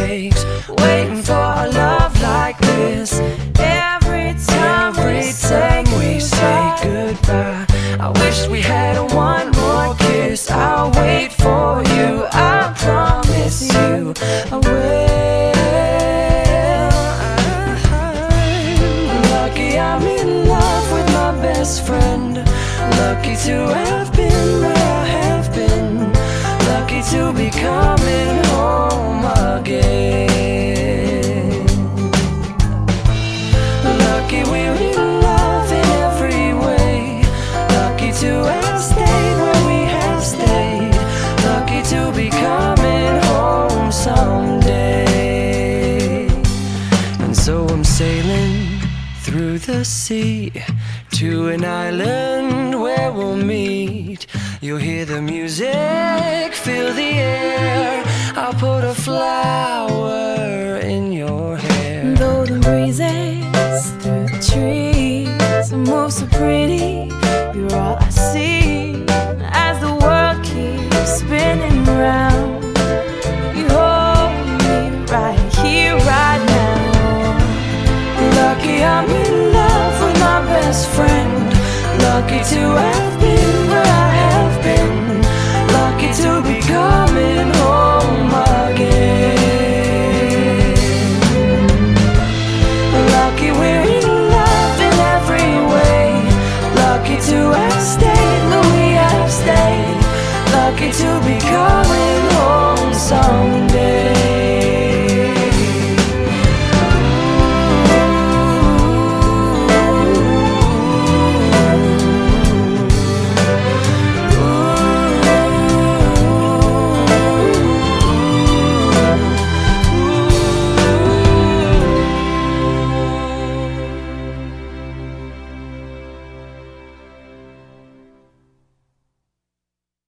Waiting for a love like this. Every time Every we time we say goodbye, I wish we had one more kiss. I'll wait for you. I promise you, I will. Lucky I'm in love with my best friend. Lucky to have to be coming home someday. And so I'm sailing through the sea to an island where we'll meet. You'll hear the music, feel the air. I'll put a flower in your hair. Though the breezes through the trees move so pretty, best friend. Lucky to have been where I have been. Lucky to be coming home again. Lucky we're in love in every way. Lucky to have stayed where we have stayed. Lucky to be coming home someday.